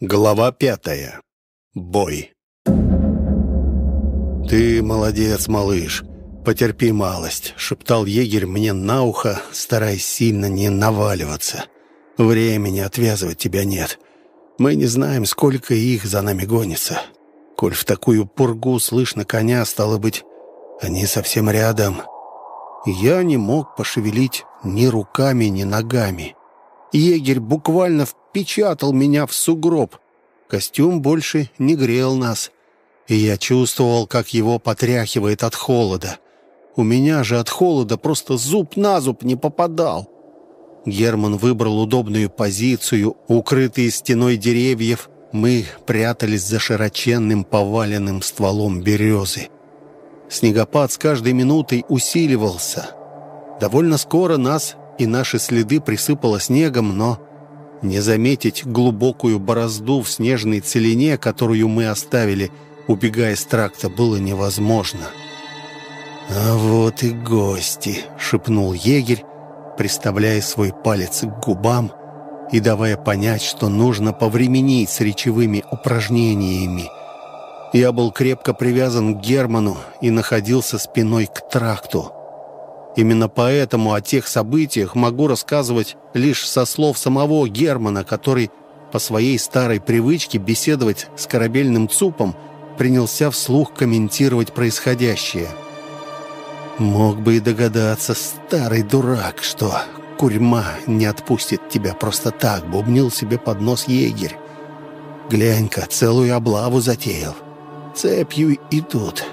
Глава пятая. Бой. «Ты молодец, малыш. Потерпи малость», — шептал егерь мне на ухо, стараясь сильно не наваливаться. «Времени отвязывать тебя нет. Мы не знаем, сколько их за нами гонится. Коль в такую пургу слышно коня, стало быть, они совсем рядом». Я не мог пошевелить ни руками, ни ногами. Егерь буквально впечатал меня в сугроб. Костюм больше не грел нас, и я чувствовал, как его потряхивает от холода. У меня же от холода просто зуб на зуб не попадал. Герман выбрал удобную позицию, укрытые стеной деревьев. Мы прятались за широченным поваленным стволом березы. Снегопад с каждой минутой усиливался. Довольно скоро нас и наши следы присыпало снегом, но не заметить глубокую борозду в снежной целине, которую мы оставили, убегая с тракта, было невозможно. «А вот и гости», — шепнул егерь, приставляя свой палец к губам и давая понять, что нужно повременить с речевыми упражнениями. Я был крепко привязан к Герману и находился спиной к тракту. Именно поэтому о тех событиях могу рассказывать лишь со слов самого Германа, который по своей старой привычке беседовать с корабельным ЦУПом принялся вслух комментировать происходящее. «Мог бы и догадаться, старый дурак, что курьма не отпустит тебя просто так», — бубнил себе под нос егерь. «Глянь-ка, целую облаву затеял. Цепью идут.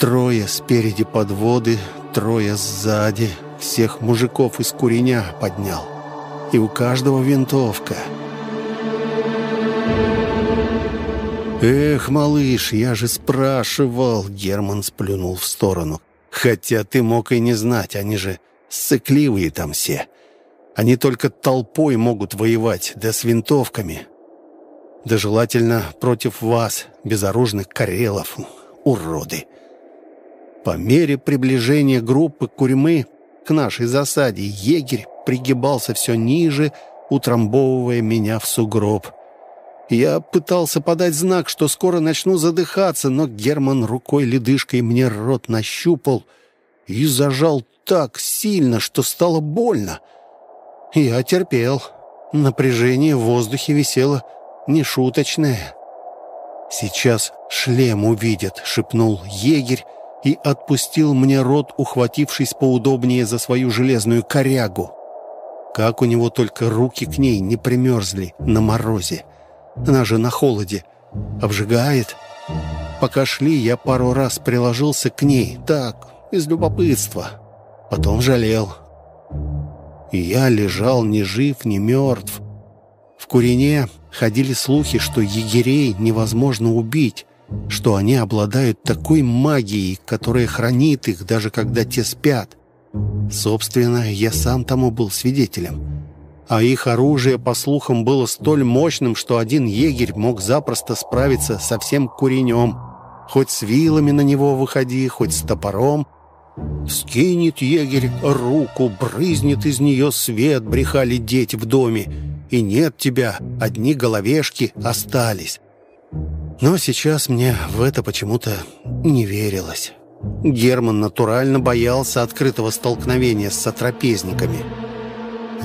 Трое спереди подводы, трое сзади, всех мужиков из куреня поднял. И у каждого винтовка. «Эх, малыш, я же спрашивал!» Герман сплюнул в сторону. «Хотя ты мог и не знать, они же сыкливые там все. Они только толпой могут воевать, да с винтовками. Да желательно против вас, безоружных карелов, уроды!» По мере приближения группы Курьмы к нашей засаде егерь пригибался все ниже, утрамбовывая меня в сугроб. Я пытался подать знак, что скоро начну задыхаться, но Герман рукой-ледышкой мне рот нащупал и зажал так сильно, что стало больно. Я терпел. Напряжение в воздухе висело нешуточное. «Сейчас шлем увидят», — шепнул егерь, и отпустил мне рот, ухватившись поудобнее за свою железную корягу. Как у него только руки к ней не примерзли на морозе. Она же на холоде. Обжигает. Пока шли, я пару раз приложился к ней. Так, из любопытства. Потом жалел. И я лежал ни жив, ни мертв. В Курине ходили слухи, что егерей невозможно убить что они обладают такой магией, которая хранит их, даже когда те спят. Собственно, я сам тому был свидетелем. А их оружие, по слухам, было столь мощным, что один егерь мог запросто справиться со всем куренем. Хоть с вилами на него выходи, хоть с топором. Скинет егерь руку, брызнет из нее свет, брехали дети в доме. И нет тебя, одни головешки остались. Но сейчас мне в это почему-то не верилось. Герман натурально боялся открытого столкновения с сотрапезниками.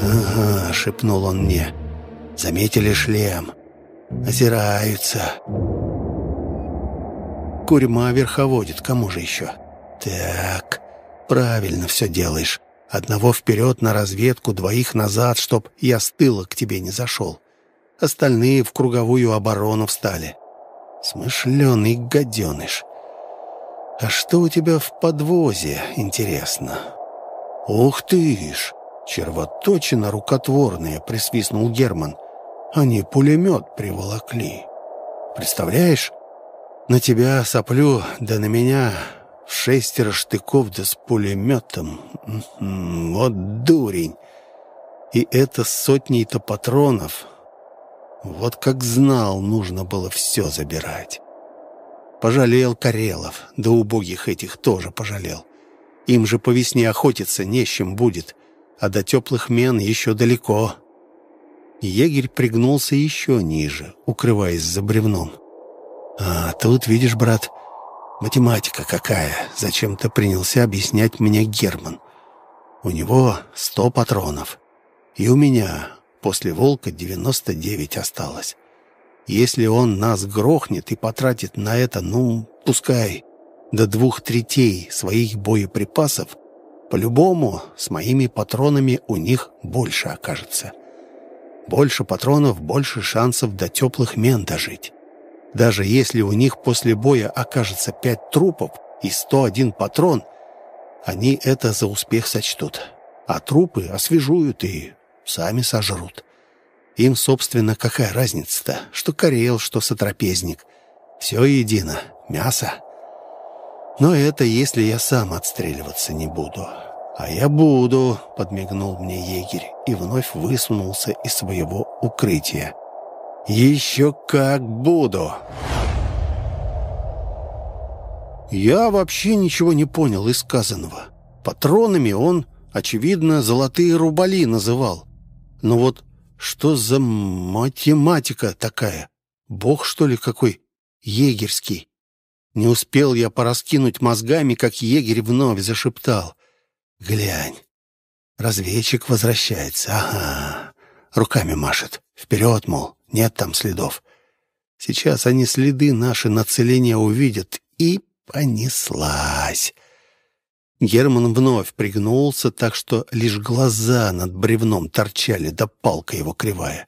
«Ага», — шепнул он мне, — «заметили шлем. Озираются. Курьма верховодит, кому же еще?» «Так, правильно все делаешь. Одного вперед на разведку, двоих назад, чтоб я с тыла к тебе не зашел. Остальные в круговую оборону встали». Смышленый гаденыш. А что у тебя в подвозе, интересно? Ух ты ж! Червоточина рукотворная, присвистнул Герман. Они пулемет приволокли. Представляешь? На тебя соплю, да на меня шестеро штыков да с пулеметом. Вот дурень! И это сотней-то патронов. Вот как знал, нужно было все забирать. Пожалел Карелов, да убогих этих тоже пожалел. Им же по весне охотиться не с чем будет, а до теплых мен еще далеко. Егерь пригнулся еще ниже, укрываясь за бревном. «А тут, видишь, брат, математика какая!» Зачем-то принялся объяснять мне Герман. «У него сто патронов, и у меня после «Волка» девяносто девять осталось. Если он нас грохнет и потратит на это, ну, пускай, до двух третей своих боеприпасов, по-любому с моими патронами у них больше окажется. Больше патронов, больше шансов до теплых мен дожить. Даже если у них после боя окажется пять трупов и 101 патрон, они это за успех сочтут. А трупы освежуют и сами сожрут. Им, собственно, какая разница-то, что карел, что сотрапезник. Все едино, мясо. Но это если я сам отстреливаться не буду. А я буду, подмигнул мне егерь и вновь высунулся из своего укрытия. Еще как буду. Я вообще ничего не понял из сказанного. Патронами он, очевидно, золотые рубали называл. Но вот что за математика такая? Бог, что ли, какой? Егерский. Не успел я пораскинуть мозгами, как егерь вновь зашептал. «Глянь, разведчик возвращается, ага». Руками машет. Вперед, мол, нет там следов. Сейчас они следы наши нацеления увидят. И понеслась. Герман вновь пригнулся, так что лишь глаза над бревном торчали, да палка его кривая.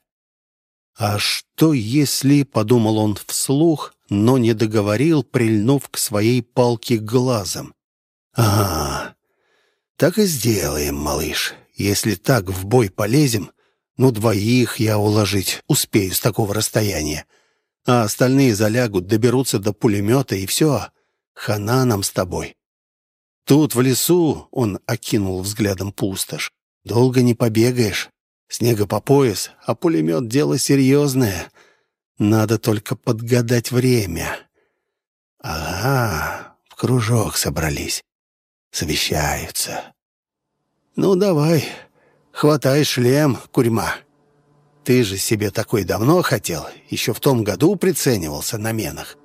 «А что если...» — подумал он вслух, но не договорил, прильнув к своей палке глазом. «Ага, так и сделаем, малыш. Если так в бой полезем, ну, двоих я уложить успею с такого расстояния. А остальные залягут, доберутся до пулемета, и все. Хана нам с тобой. Тут, в лесу, он окинул взглядом пустошь. Долго не побегаешь. Снега по пояс, а пулемет — дело серьезное. Надо только подгадать время. Ага, в кружок собрались. Совещаются. Ну, давай, хватай шлем, курьма. Ты же себе такой давно хотел, еще в том году приценивался на менах.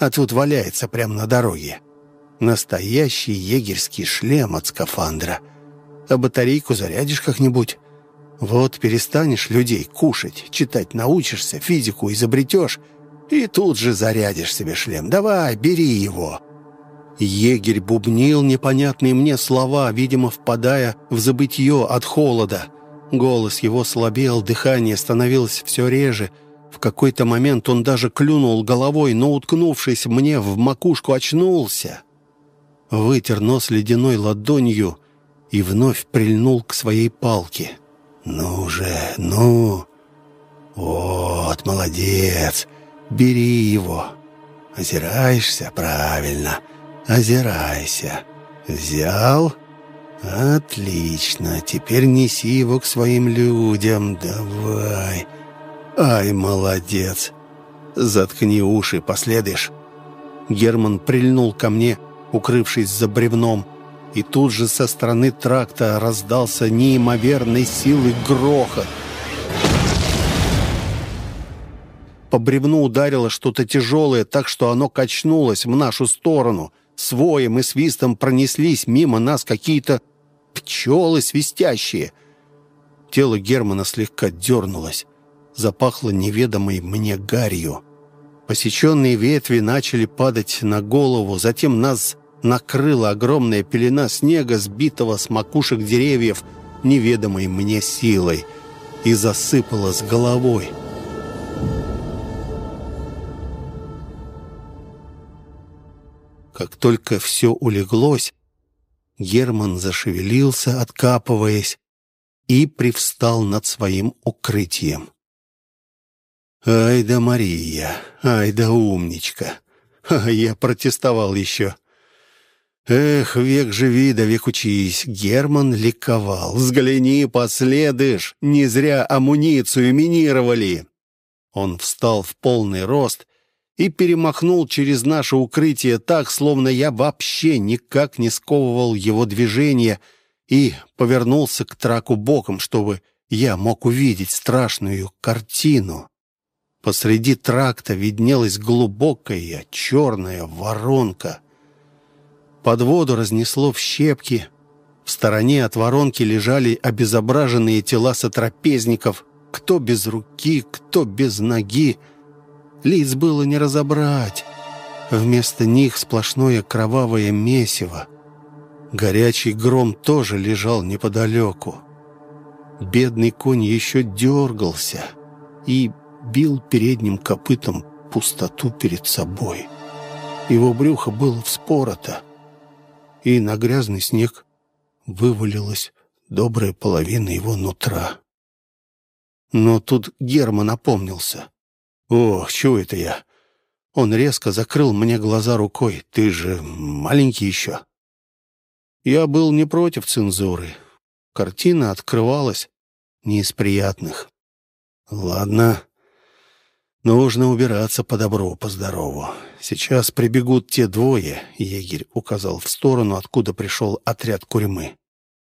А тут валяется прямо на дороге. Настоящий егерский шлем от скафандра. А батарейку зарядишь как-нибудь. Вот перестанешь людей кушать, читать научишься, физику изобретешь, и тут же зарядишь себе шлем. Давай, бери его». Егерь бубнил непонятные мне слова, видимо, впадая в забытье от холода. Голос его слабел, дыхание становилось все реже. В какой-то момент он даже клюнул головой, но, уткнувшись мне в макушку, очнулся вытер нос ледяной ладонью и вновь прильнул к своей палке. «Ну же, ну! Вот, молодец! Бери его! Озираешься? Правильно! Озирайся! Взял? Отлично! Теперь неси его к своим людям! Давай! Ай, молодец! Заткни уши, последуешь!» Герман прильнул ко мне, укрывшись за бревном, и тут же со стороны тракта раздался неимоверной силы грохот. По бревну ударило что-то тяжелое, так что оно качнулось в нашу сторону. С воем и свистом пронеслись мимо нас какие-то пчелы свистящие. Тело Германа слегка дернулось. Запахло неведомой мне гарью. Посеченные ветви начали падать на голову, затем нас накрыла огромная пелена снега, сбитого с макушек деревьев неведомой мне силой, и засыпала с головой. Как только все улеглось, Герман зашевелился, откапываясь, и привстал над своим укрытием. «Ай да Мария, ай да умничка! А я протестовал еще!» «Эх, век живи да век учись!» Герман ликовал. «Взгляни, последыш! Не зря амуницию минировали!» Он встал в полный рост и перемахнул через наше укрытие так, словно я вообще никак не сковывал его движения и повернулся к траку боком, чтобы я мог увидеть страшную картину. Посреди тракта виднелась глубокая черная воронка. Под воду разнесло в щепки. В стороне от воронки лежали обезображенные тела сотрапезников, кто без руки, кто без ноги. Лиц было не разобрать. Вместо них сплошное кровавое месиво. Горячий гром тоже лежал неподалеку. Бедный конь еще дергался и бил передним копытом пустоту перед собой. Его брюхо было вспорото, и на грязный снег вывалилась добрая половина его нутра. Но тут Герман опомнился. «Ох, чего это я?» Он резко закрыл мне глаза рукой. «Ты же маленький еще». Я был не против цензуры. Картина открывалась не из приятных. «Ладно, нужно убираться по добру, по здорову. Сейчас прибегут те двое», — егерь указал в сторону, откуда пришел отряд курьмы.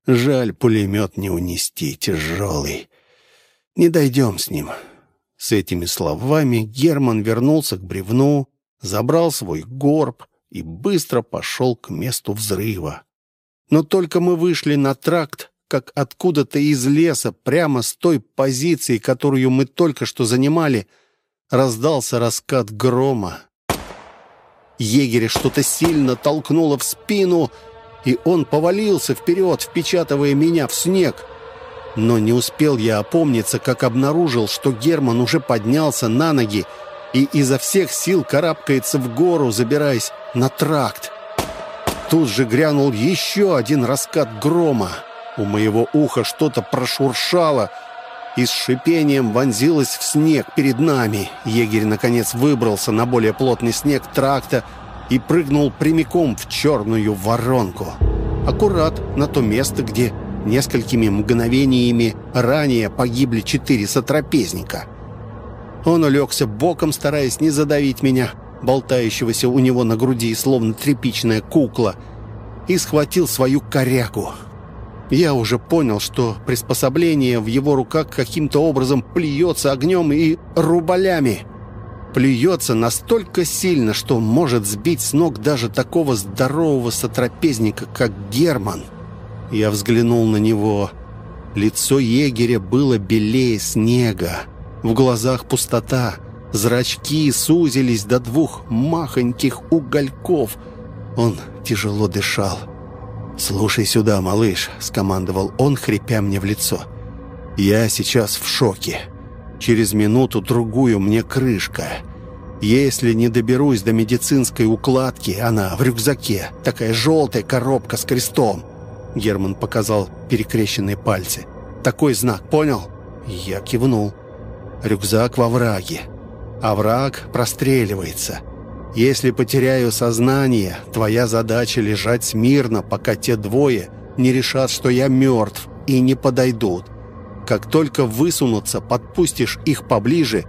«Жаль, пулемет не унести, тяжелый. Не дойдем с ним». С этими словами Герман вернулся к бревну, забрал свой горб и быстро пошел к месту взрыва. Но только мы вышли на тракт, как откуда-то из леса, прямо с той позиции, которую мы только что занимали, раздался раскат грома. Егеря что-то сильно толкнуло в спину, и он повалился вперед, впечатывая меня в снег. Но не успел я опомниться, как обнаружил, что Герман уже поднялся на ноги и изо всех сил карабкается в гору, забираясь на тракт. Тут же грянул еще один раскат грома. У моего уха что-то прошуршало и с шипением вонзилось в снег перед нами. Егерь, наконец, выбрался на более плотный снег тракта и прыгнул прямиком в черную воронку. Аккурат на то место, где несколькими мгновениями ранее погибли четыре сотрапезника. Он улегся боком, стараясь не задавить меня, болтающегося у него на груди, словно тряпичная кукла, и схватил свою корягу. Я уже понял, что приспособление в его руках каким-то образом плюется огнем и рубалями. Плюется настолько сильно, что может сбить с ног даже такого здорового сотрапезника, как Герман. Я взглянул на него. Лицо егеря было белее снега. В глазах пустота. Зрачки сузились до двух махоньких угольков. Он тяжело дышал. «Слушай сюда, малыш», — скомандовал он, хрипя мне в лицо. «Я сейчас в шоке. Через минуту-другую мне крышка. Если не доберусь до медицинской укладки, она в рюкзаке, такая желтая коробка с крестом». Герман показал перекрещенные пальцы. «Такой знак, понял?» Я кивнул. «Рюкзак во враге. А враг простреливается». Если потеряю сознание, твоя задача лежать смирно, пока те двое не решат, что я мертв, и не подойдут. Как только высунутся, подпустишь их поближе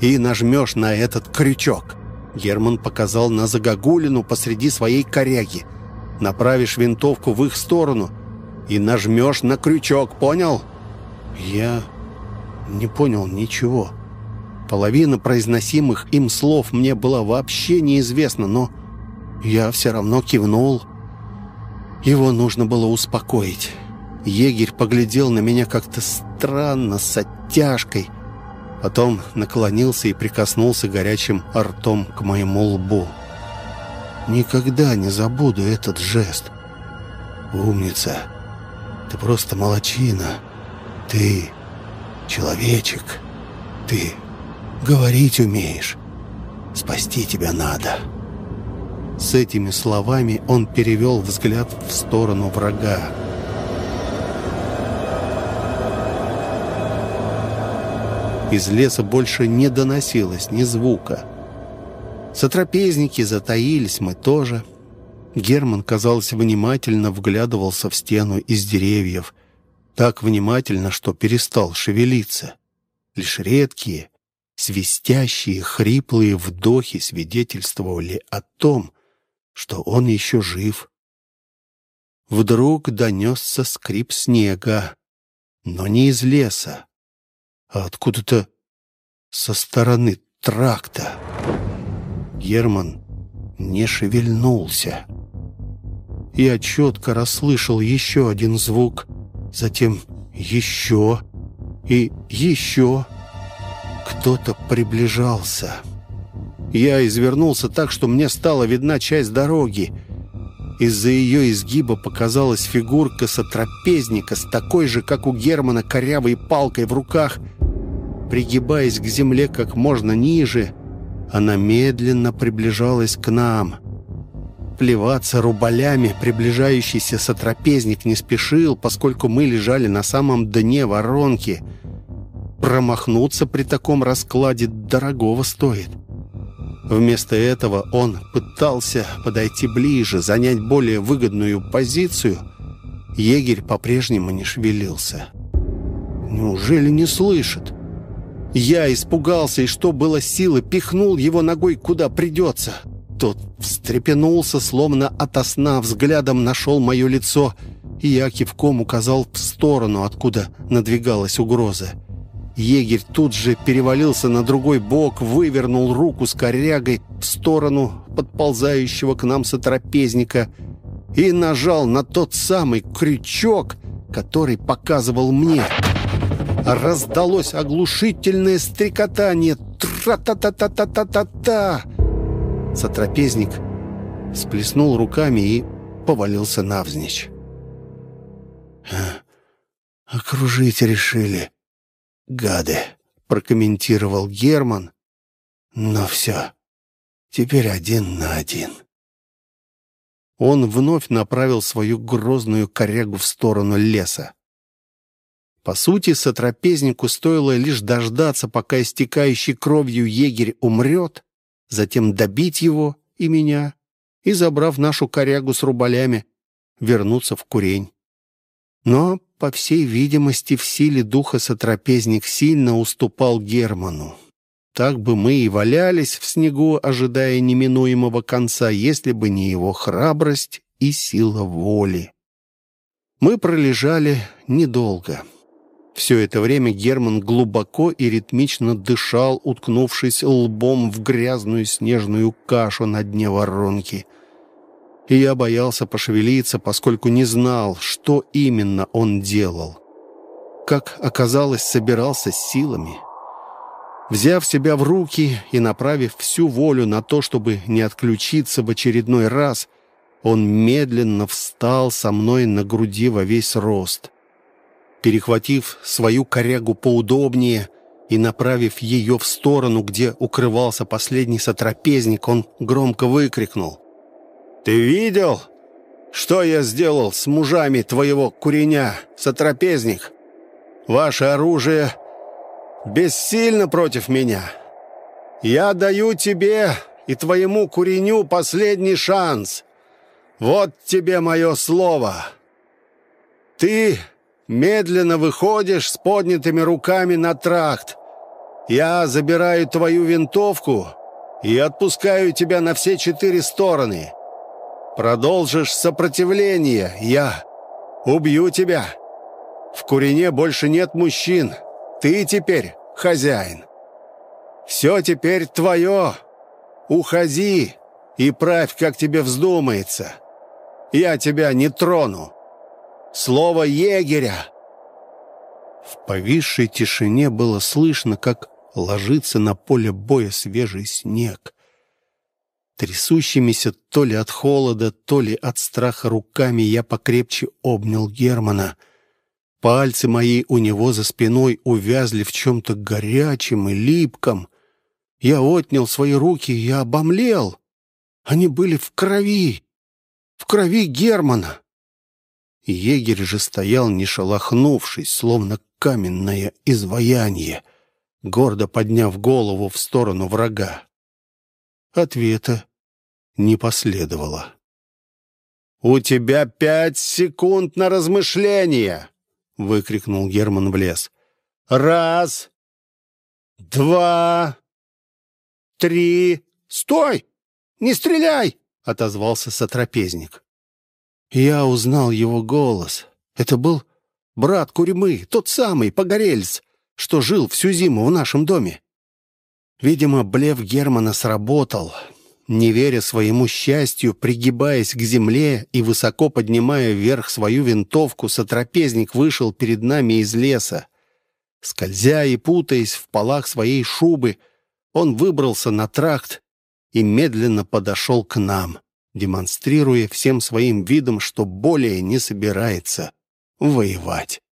и нажмешь на этот крючок». Герман показал на загогулину посреди своей коряги. «Направишь винтовку в их сторону и нажмешь на крючок, понял?» «Я не понял ничего». Половина произносимых им слов мне была вообще неизвестна, но я все равно кивнул. Его нужно было успокоить. Егерь поглядел на меня как-то странно, с оттяжкой. Потом наклонился и прикоснулся горячим ртом к моему лбу. Никогда не забуду этот жест. «Умница! Ты просто молочина! Ты человечек! Ты Говорить умеешь. Спасти тебя надо». С этими словами он перевел взгляд в сторону врага. Из леса больше не доносилось ни звука. Сотрапезники затаились, мы тоже. Герман, казалось, внимательно вглядывался в стену из деревьев. Так внимательно, что перестал шевелиться. Лишь редкие, Свистящие, хриплые вдохи свидетельствовали о том, что он еще жив. Вдруг донесся скрип снега. но не из леса, а откуда-то со стороны тракта. Герман не шевельнулся. Я четко расслышал еще один звук, затем еще и еще. Кто-то приближался. Я извернулся так, что мне стала видна часть дороги. Из-за ее изгиба показалась фигурка сотрапезника с такой же, как у Германа, корявой палкой в руках. Пригибаясь к земле как можно ниже, она медленно приближалась к нам. Плеваться рубалями приближающийся сотрапезник не спешил, поскольку мы лежали на самом дне воронки. Промахнуться при таком раскладе дорогого стоит. Вместо этого он пытался подойти ближе, занять более выгодную позицию. Егерь по-прежнему не шевелился. Неужели не слышит? Я испугался и, что было силы, пихнул его ногой куда придется. Тот встрепенулся, словно ото сна, взглядом нашел мое лицо, и я кивком указал в сторону, откуда надвигалась угроза. Егерь тут же перевалился на другой бок, вывернул руку с корягой в сторону подползающего к нам сотрапезника и нажал на тот самый крючок, который показывал мне. Раздалось оглушительное стрекотание. Тра-та-та-та-та-та-та-та! Сотрапезник сплеснул руками и повалился навзничь. «Окружить решили», гады», — прокомментировал Герман. «Но все, теперь один на один». Он вновь направил свою грозную корягу в сторону леса. По сути, сотрапезнику стоило лишь дождаться, пока истекающий кровью егерь умрет, затем добить его и меня, и, забрав нашу корягу с рубалями, вернуться в курень. Но по всей видимости, в силе духа сотрапезник сильно уступал Герману. Так бы мы и валялись в снегу, ожидая неминуемого конца, если бы не его храбрость и сила воли. Мы пролежали недолго. Все это время Герман глубоко и ритмично дышал, уткнувшись лбом в грязную снежную кашу на дне воронки — и я боялся пошевелиться, поскольку не знал, что именно он делал. Как оказалось, собирался с силами. Взяв себя в руки и направив всю волю на то, чтобы не отключиться в очередной раз, он медленно встал со мной на груди во весь рост. Перехватив свою корягу поудобнее и направив ее в сторону, где укрывался последний сотрапезник, он громко выкрикнул. «Ты видел, что я сделал с мужами твоего куреня, сотрапезник? Ваше оружие бессильно против меня. Я даю тебе и твоему куреню последний шанс. Вот тебе мое слово. Ты медленно выходишь с поднятыми руками на тракт. Я забираю твою винтовку и отпускаю тебя на все четыре стороны». Продолжишь сопротивление, я убью тебя. В Курине больше нет мужчин. Ты теперь хозяин. Все теперь твое. Уходи и правь, как тебе вздумается. Я тебя не трону. Слово егеря. В повисшей тишине было слышно, как ложится на поле боя свежий снег. Трясущимися то ли от холода, то ли от страха руками я покрепче обнял Германа. Пальцы мои у него за спиной увязли в чем-то горячем и липком. Я отнял свои руки и обомлел. Они были в крови, в крови Германа. Егерь же стоял, не шелохнувшись, словно каменное изваяние, гордо подняв голову в сторону врага. Ответа не последовало. «У тебя пять секунд на размышление!» — выкрикнул Герман в лес. «Раз, два, три...» «Стой! Не стреляй!» — отозвался сотрапезник. Я узнал его голос. Это был Брат Куремы, тот самый, погорельц, что жил всю зиму в нашем доме. Видимо, блеф Германа сработал. Не веря своему счастью, пригибаясь к земле и высоко поднимая вверх свою винтовку, сотрапезник вышел перед нами из леса. Скользя и путаясь в полах своей шубы, он выбрался на тракт и медленно подошел к нам, демонстрируя всем своим видом, что более не собирается воевать.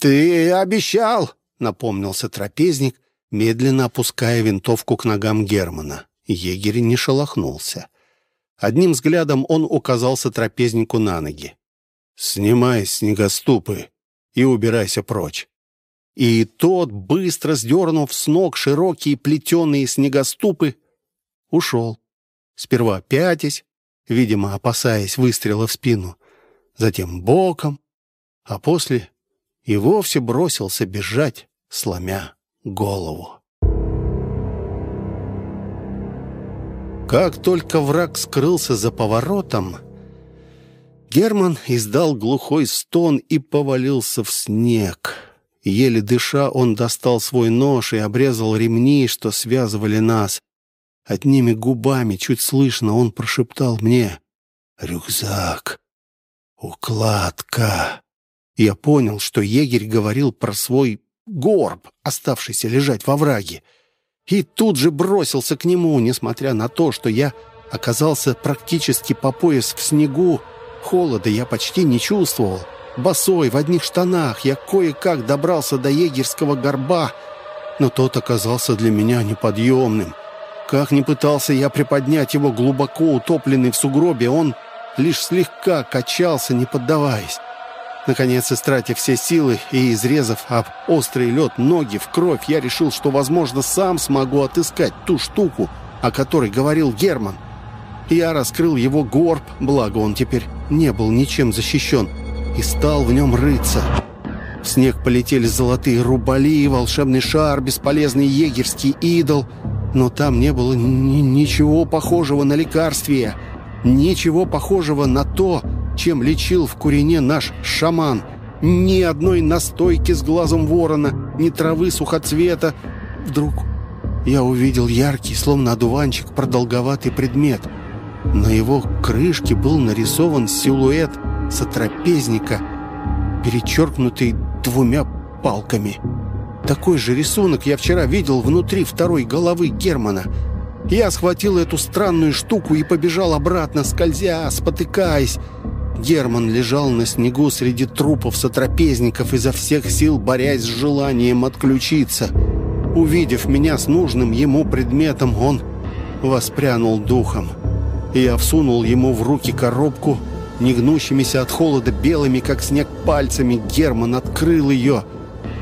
«Ты обещал!» — напомнился трапезник, медленно опуская винтовку к ногам Германа. Егерь не шелохнулся. Одним взглядом он указался трапезнику на ноги. «Снимай снегоступы и убирайся прочь». И тот, быстро сдернув с ног широкие плетеные снегоступы, ушел. Сперва пятясь, видимо, опасаясь выстрела в спину, затем боком, а после и вовсе бросился бежать, сломя голову. Как только враг скрылся за поворотом, Герман издал глухой стон и повалился в снег. Еле дыша, он достал свой нож и обрезал ремни, что связывали нас. Одними губами, чуть слышно, он прошептал мне «Рюкзак, укладка». Я понял, что егерь говорил про свой горб, оставшийся лежать во враге. И тут же бросился к нему, несмотря на то, что я оказался практически по пояс в снегу. Холода я почти не чувствовал. Босой, в одних штанах, я кое-как добрался до егерского горба, но тот оказался для меня неподъемным. Как ни пытался я приподнять его глубоко утопленный в сугробе, он лишь слегка качался, не поддаваясь. Наконец, истратив все силы и изрезав об острый лед ноги в кровь, я решил, что, возможно, сам смогу отыскать ту штуку, о которой говорил Герман. Я раскрыл его горб, благо он теперь не был ничем защищен, и стал в нем рыться. В снег полетели золотые рубали, волшебный шар, бесполезный егерский идол. Но там не было ничего похожего на лекарствие, ничего похожего на то, чем лечил в Курине наш шаман. Ни одной настойки с глазом ворона, ни травы сухоцвета. Вдруг я увидел яркий, словно одуванчик, продолговатый предмет. На его крышке был нарисован силуэт сотрапезника, перечеркнутый двумя палками. Такой же рисунок я вчера видел внутри второй головы Германа. Я схватил эту странную штуку и побежал обратно, скользя, спотыкаясь. Герман лежал на снегу среди трупов сотрапезников, изо всех сил борясь с желанием отключиться. Увидев меня с нужным ему предметом, он воспрянул духом. Я всунул ему в руки коробку, негнущимися от холода белыми, как снег, пальцами. Герман открыл ее.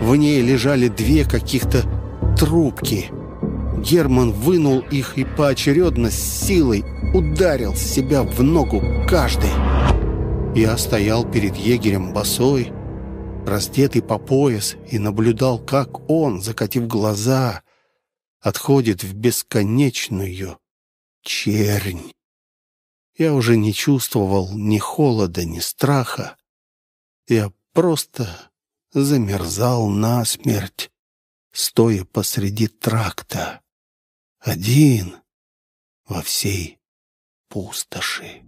В ней лежали две каких-то трубки. Герман вынул их и поочередно с силой ударил себя в ногу каждый. Я стоял перед егерем босой, раздетый по пояс, и наблюдал, как он, закатив глаза, отходит в бесконечную чернь. Я уже не чувствовал ни холода, ни страха. Я просто замерзал насмерть, стоя посреди тракта, один во всей пустоши.